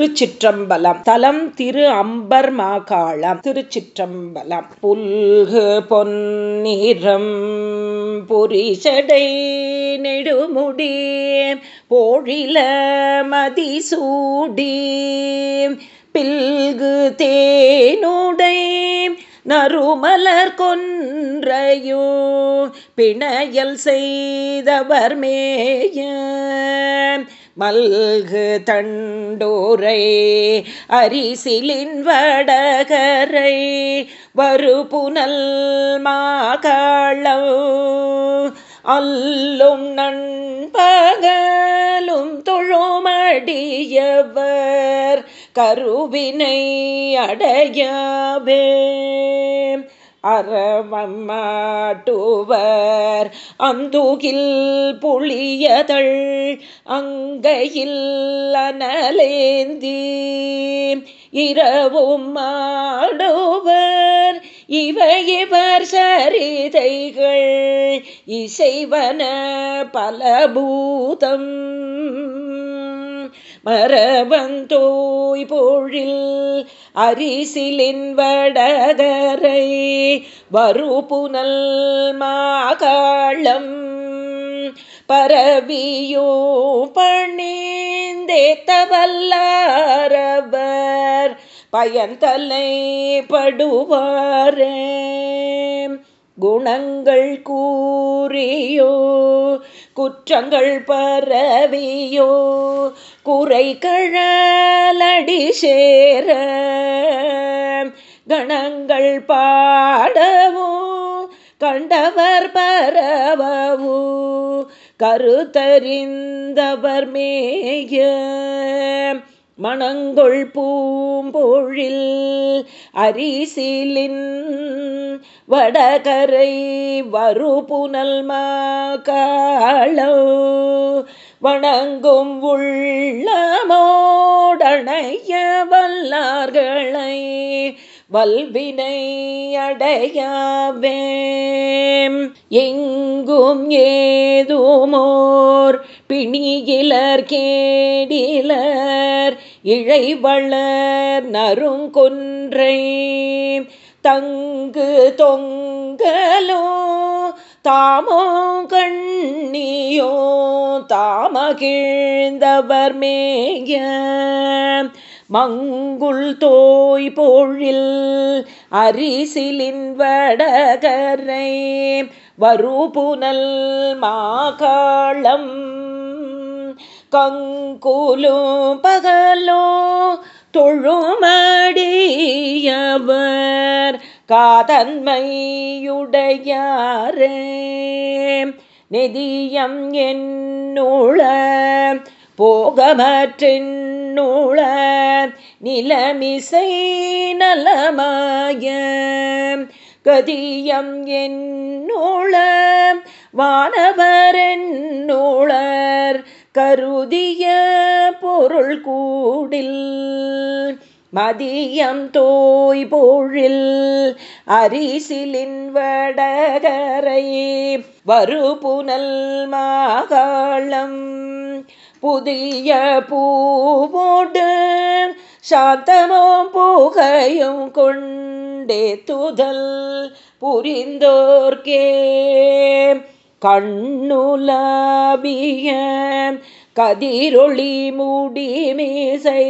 திருச்சிற்றம்பலம். தலம் திரு அம்பர் மாகாளம். திருச்சிற்றம்பலம். புல்கு பொன்னிறம் பொரிசடை நெடுமுடி போழில மதிசூடி. பில்கு தேனுடை நறுமலர் கொன்றையோ. பிணையல் செய்தவர் மேய. மல்கு தண்டோரை அரிசிலின் வடகரை வருபுனல் மாகளம் அல்லும் நண்பகலும் தொழுமடியவர் கருவினை அடையவே. அறவம்மாட்டுவர் அந்துகில் புளியதள் அங்கையில் அனலேந்தி. இரவும் மாடுவர் இவையிவர் சரிதைகள். இசைவன பலபூதம். மரபந்தோய் பொழில் அரிசிலின் வடகரை வருபுனல் மாகாளம் பரவியோ பணிந்தேத்தவல்லாரவர் பயன்தலை படுவாரே. குணங்கள் கூறியோ குற்றங்கள் பரவியோ குறை கழலடி சேர கணங்கள் பாடவோ கண்டவர் பரவவோ கருத்தறிந்தவர் மேய மணங்கொள் பூம்பொழில் அரிசிலின் வடகரை வருபுனல் மாளோ வணங்கும் உள்ளமோடணைய வல்லார்களை வல்வினை எங்கும் ஏதுமோர் பிணியிலர் கேடிலர். இழைவளர் நருங்கொன்றை தங்கு தொங்கலோ. தாமோ கண்ணியோ தாமகிழ்ந்தவர் மேய. மங்குள் தோய் போழில் அரிசிலின் வடகரை வருபுனல் மாகாளம். கங்குலோ பகலோ தொழுமடியவர் காதன்மையுடையாரே. நெதியம் என்னுள போகமற்றின்னுள நிலமிசை நலமாய. கதியம் என்னுள வானவரென்னுளர் கருதிய பொருள் கூடில் மதியம் தோய் பொழில் அரிசிலின் வடகரை வறுபுனல் மாகாளம். புதிய பூவோடு சாத்தமும் புகையும் கொண்டே துதல் புரிந்தோர்க்கே. கண்ணுலாவிய கதிரொளி மூடிமீசை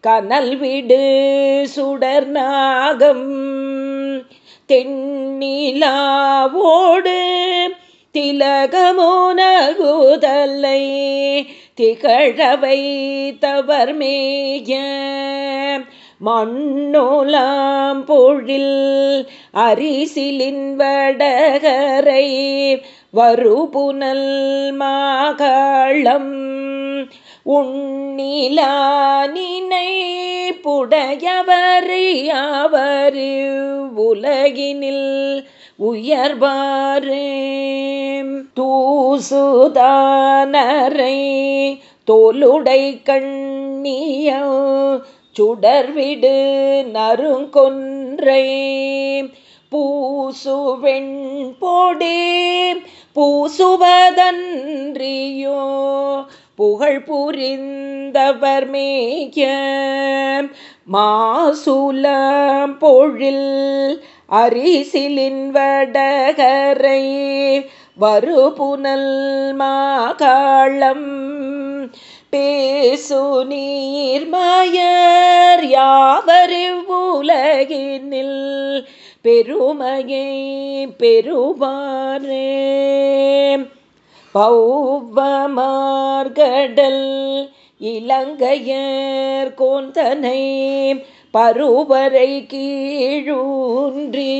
கனல் விடு சுடர் நாகம் தென்னிலாவோடு திலகமோனகுதலை திகழவை தவர் மேய மண்ணோலாம் பொழில் அரிசிலின் வடகரை வருபுனல் மாகாளம் உன்னிலானினை புடையவறியாவர் உலகினில் உயர்வாரே தூசுதானரை தோலுடை கண்ணிய சுடர்விடு நறுங்கொன்றை. பூசுவெண் பொடி பூசுவதன்றியோ புகழ் புரிந்தவர் மேய மாசுலம் பொழில் அரிசிலின் வடகரை வருபுனல் மாகாளம். பேசு நீர்மயர் யாவரிவுலகினில் பெருமையை பெறுவாரே பௌவமார்கடல் இலங்கையர் கோந்தனை பருவரை கீழூன்றி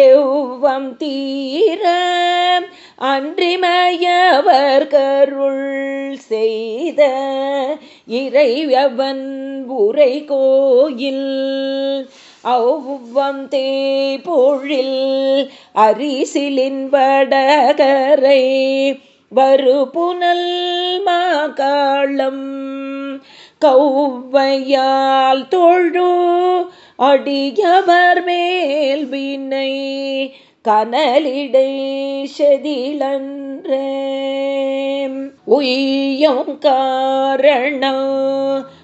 எவ்வம் தீர அன்றிமயவர் கருள் செய்த இறைவன் உரை கோயில் அவ்வம் தேபொழில் அரிசிலின் வடகரை வருபுனல் மாகாளம் கௌவையால் தொழு அடியவர் மேல் வினை கனலிடை செதிலன்றே. உய்யும் காரணம்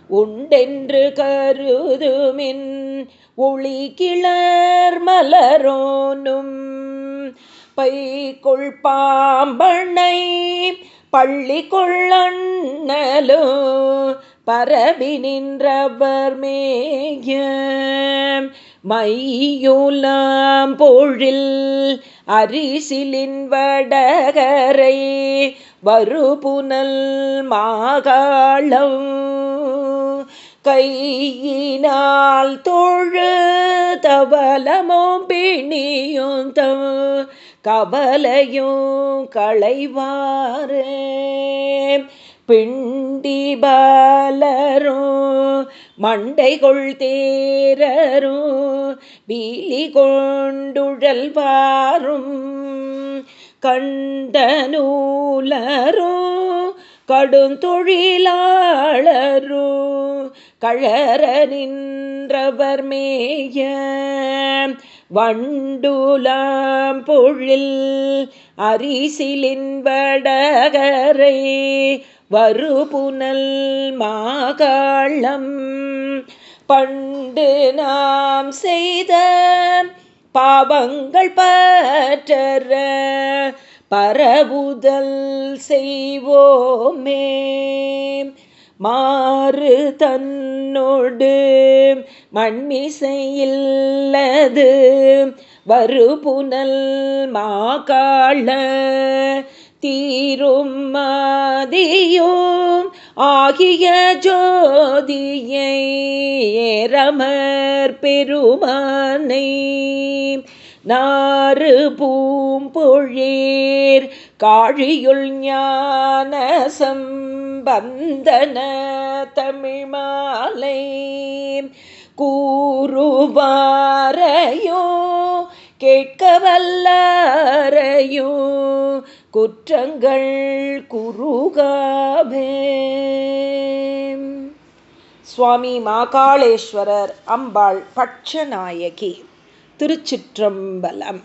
உண்டென்று கருதுமின் ஒளி கிளர் மலரோனும் பைக்குள் பாம்பனை பள்ளி கொள்ளண்ணலோ பரவி நின்றவர் மேய மையுலாம் பொழில் அரிசிலின் வடகரை வருபுனல் மாகாளம் கையினால் தொழு தவலமோ பிணியும் தம் கவலையும் களைவாரே. பிண்டி பாலரும் மண்டைகொள் தேரரும் வீலி கொண்டுழல்வாரும் கண்டநூலரும் கடுந்தொழிலாளரும் கழற நின்றவர் மேய வண்டுலாம் பொழில் அரிசிலின் வடகரை வருபுனல் மாகாளம் பண்டு நாம் செய்த பாவங்கள் பற்றற பரவுதல் செய்வோமே. மாறு தன்னோடு மண்மிசையில்லது வருபுனல் மாகாள தீரும் மாதியோம் ஆகிய ஜோதியை ஏரமர் பெருமானை. நாறு பூம்பொழீர் காழியுள் ஞான சம்பந்தன தமிழ்மாலை கூறுவாரையோ கேட்க வல்லாரையும் குற்றங்கள் குருகாவே சுவாமி மாகாளேஸ்வரர் அம்பாள் பட்சநாயகி திருச்சிற்றம்பலம்.